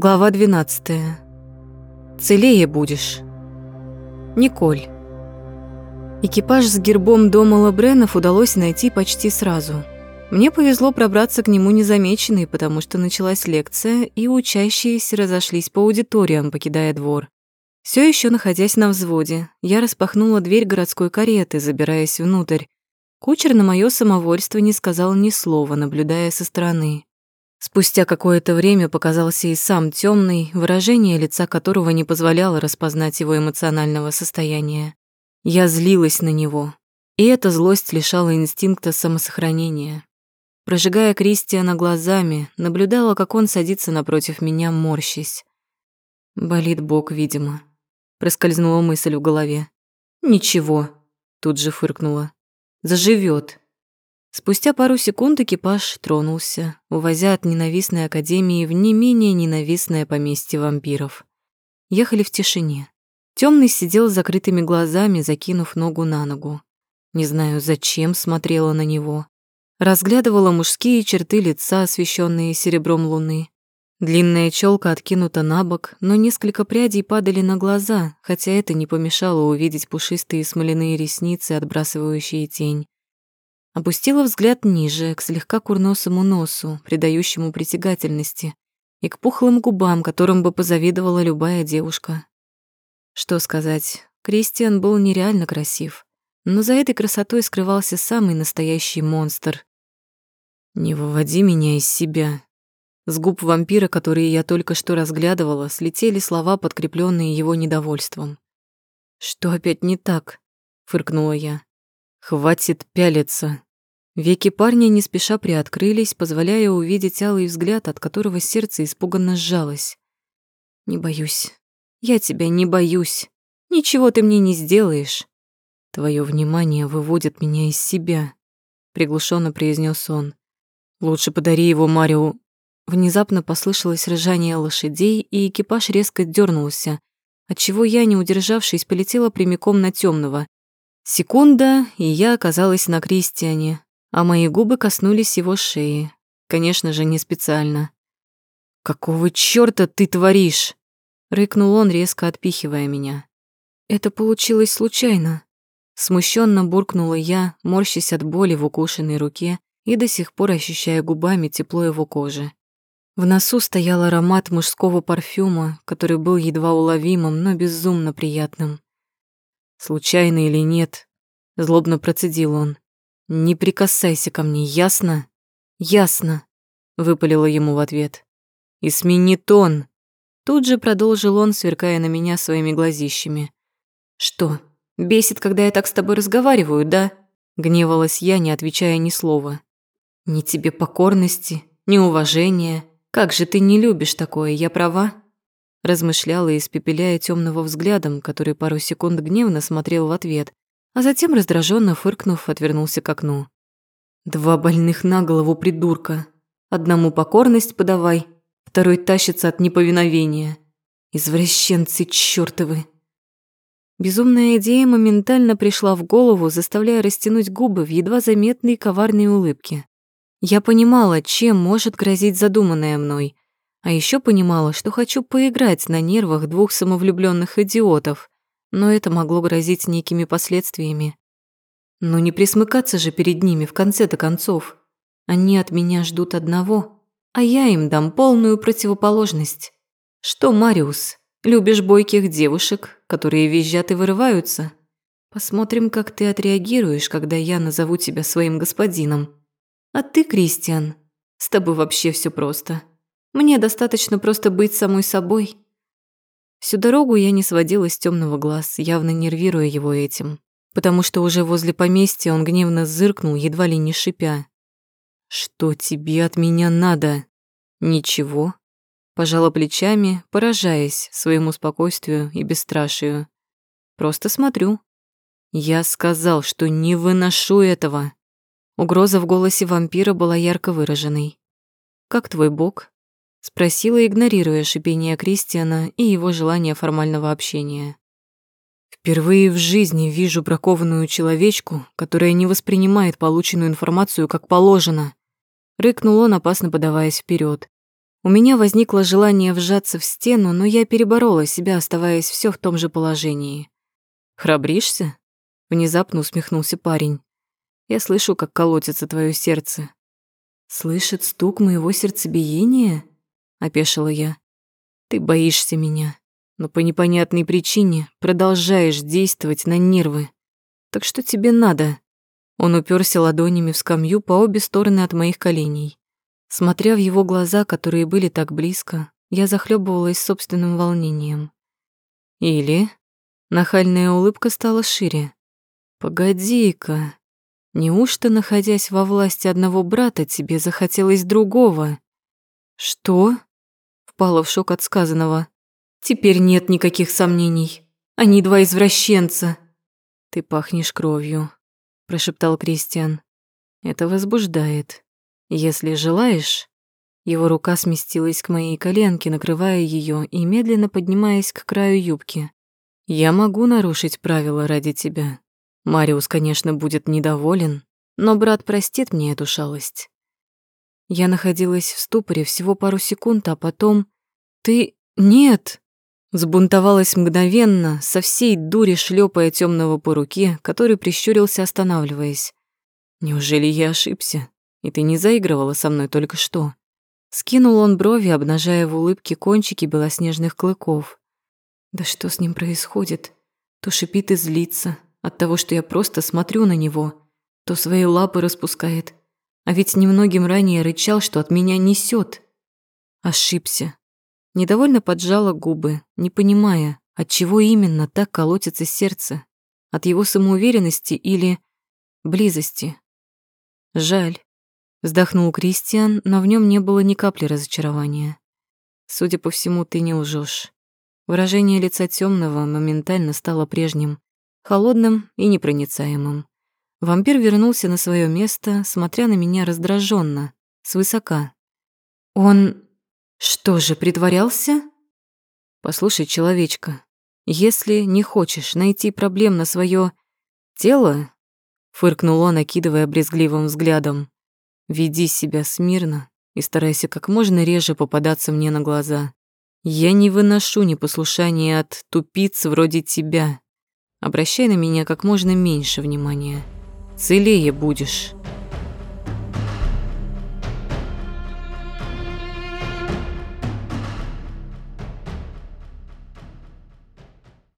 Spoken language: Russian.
Глава 12. Целее будешь. Николь. Экипаж с гербом дома Лабренов удалось найти почти сразу. Мне повезло пробраться к нему незамеченной, потому что началась лекция, и учащиеся разошлись по аудиториям, покидая двор. Все еще находясь на взводе, я распахнула дверь городской кареты, забираясь внутрь. Кучер на мое самовольство не сказал ни слова, наблюдая со стороны. Спустя какое-то время показался и сам темный, выражение лица которого не позволяло распознать его эмоционального состояния. Я злилась на него, и эта злость лишала инстинкта самосохранения. Прожигая Кристиана глазами, наблюдала, как он садится напротив меня, морщись. Болит бок, видимо. Проскользнула мысль в голове. «Ничего», — тут же фыркнула. «Заживёт». Спустя пару секунд экипаж тронулся, увозя от ненавистной академии в не менее ненавистное поместье вампиров. Ехали в тишине. Темный сидел с закрытыми глазами, закинув ногу на ногу. Не знаю, зачем смотрела на него. Разглядывала мужские черты лица, освещенные серебром луны. Длинная челка откинута на бок, но несколько прядей падали на глаза, хотя это не помешало увидеть пушистые смоляные ресницы, отбрасывающие тень. Опустила взгляд ниже, к слегка курносому носу, придающему притягательности, и к пухлым губам, которым бы позавидовала любая девушка. Что сказать, Кристиан был нереально красив, но за этой красотой скрывался самый настоящий монстр. «Не выводи меня из себя». С губ вампира, которые я только что разглядывала, слетели слова, подкрепленные его недовольством. «Что опять не так?» — фыркнула я. «Хватит пялиться», Веки парня не спеша приоткрылись, позволяя увидеть алый взгляд, от которого сердце испуганно сжалось. «Не боюсь. Я тебя не боюсь. Ничего ты мне не сделаешь. Твое внимание выводит меня из себя», — приглушенно произнес он. «Лучше подари его Марио». Внезапно послышалось ржание лошадей, и экипаж резко дернулся, отчего я, не удержавшись, полетела прямиком на темного. Секунда, и я оказалась на Кристиане, а мои губы коснулись его шеи. Конечно же, не специально. «Какого чёрта ты творишь?» — рыкнул он, резко отпихивая меня. «Это получилось случайно». Смущенно буркнула я, морщась от боли в укушенной руке и до сих пор ощущая губами тепло его кожи. В носу стоял аромат мужского парфюма, который был едва уловимым, но безумно приятным. «Случайно или нет?» — злобно процедил он. «Не прикасайся ко мне, ясно?» «Ясно», — выпалила ему в ответ. «И смени тон!» Тут же продолжил он, сверкая на меня своими глазищами. «Что, бесит, когда я так с тобой разговариваю, да?» Гневалась я, не отвечая ни слова. «Ни тебе покорности, ни уважения. Как же ты не любишь такое, я права?» Размышляла, испепеляя темного взглядом, который пару секунд гневно смотрел в ответ, а затем, раздраженно фыркнув, отвернулся к окну. «Два больных на голову придурка. Одному покорность подавай, второй тащится от неповиновения. Извращенцы чёртовы!» Безумная идея моментально пришла в голову, заставляя растянуть губы в едва заметной коварной улыбке. Я понимала, чем может грозить задуманное мной, а еще понимала, что хочу поиграть на нервах двух самовлюбленных идиотов, но это могло грозить некими последствиями. Но не присмыкаться же перед ними в конце-то концов. Они от меня ждут одного, а я им дам полную противоположность. Что, Мариус, любишь бойких девушек, которые визжат и вырываются? Посмотрим, как ты отреагируешь, когда я назову тебя своим господином. А ты, Кристиан, с тобой вообще все просто. Мне достаточно просто быть самой собой Всю дорогу я не сводила с темного глаз, явно нервируя его этим, потому что уже возле поместья он гневно зыркнул, едва ли не шипя. «Что тебе от меня надо?» «Ничего», — пожала плечами, поражаясь своему спокойствию и бесстрашию. «Просто смотрю». «Я сказал, что не выношу этого». Угроза в голосе вампира была ярко выраженной. «Как твой бог?» Спросила, игнорируя шипение Кристиана и его желание формального общения. Впервые в жизни вижу бракованную человечку, которая не воспринимает полученную информацию как положено. Рыкнул он, опасно подаваясь вперед. У меня возникло желание вжаться в стену, но я переборола себя, оставаясь все в том же положении. «Храбришься?» — внезапно усмехнулся парень. «Я слышу, как колотится твое сердце». «Слышит стук моего сердцебиения?» — опешила я. «Ты боишься меня, но по непонятной причине продолжаешь действовать на нервы. Так что тебе надо?» Он уперся ладонями в скамью по обе стороны от моих коленей. Смотря в его глаза, которые были так близко, я захлебывалась собственным волнением. Или нахальная улыбка стала шире. Погоди-ка, неужто, находясь во власти одного брата, тебе захотелось другого? Что? Впала в шок от сказанного. Теперь нет никаких сомнений. Они два извращенца. Ты пахнешь кровью, прошептал Кристиан. Это возбуждает. Если желаешь, его рука сместилась к моей коленке, накрывая ее и медленно поднимаясь к краю юбки. Я могу нарушить правила ради тебя. Мариус, конечно, будет недоволен, но брат простит мне эту шалость. Я находилась в ступоре всего пару секунд, а потом... Ты... Нет! Сбунтовалась мгновенно, со всей дури шлепая темного по руке, который прищурился, останавливаясь. «Неужели я ошибся? И ты не заигрывала со мной только что?» Скинул он брови, обнажая в улыбке кончики белоснежных клыков. «Да что с ним происходит? То шипит и злится от того, что я просто смотрю на него, то свои лапы распускает. А ведь немногим ранее рычал, что от меня несет. Ошибся. Недовольно поджала губы, не понимая, от чего именно так колотится сердце. От его самоуверенности или близости. Жаль. Вздохнул Кристиан, но в нем не было ни капли разочарования. Судя по всему, ты не лжешь. Выражение лица темного моментально стало прежним, холодным и непроницаемым. Вампир вернулся на свое место, смотря на меня раздраженно, свысока. Он что же, притворялся? Послушай, человечка, если не хочешь найти проблем на свое тело, фыркнул он, окидывая брезгливым взглядом, веди себя смирно и старайся как можно реже попадаться мне на глаза. Я не выношу непослушания от тупиц вроде тебя. Обращай на меня как можно меньше внимания. Целее будешь.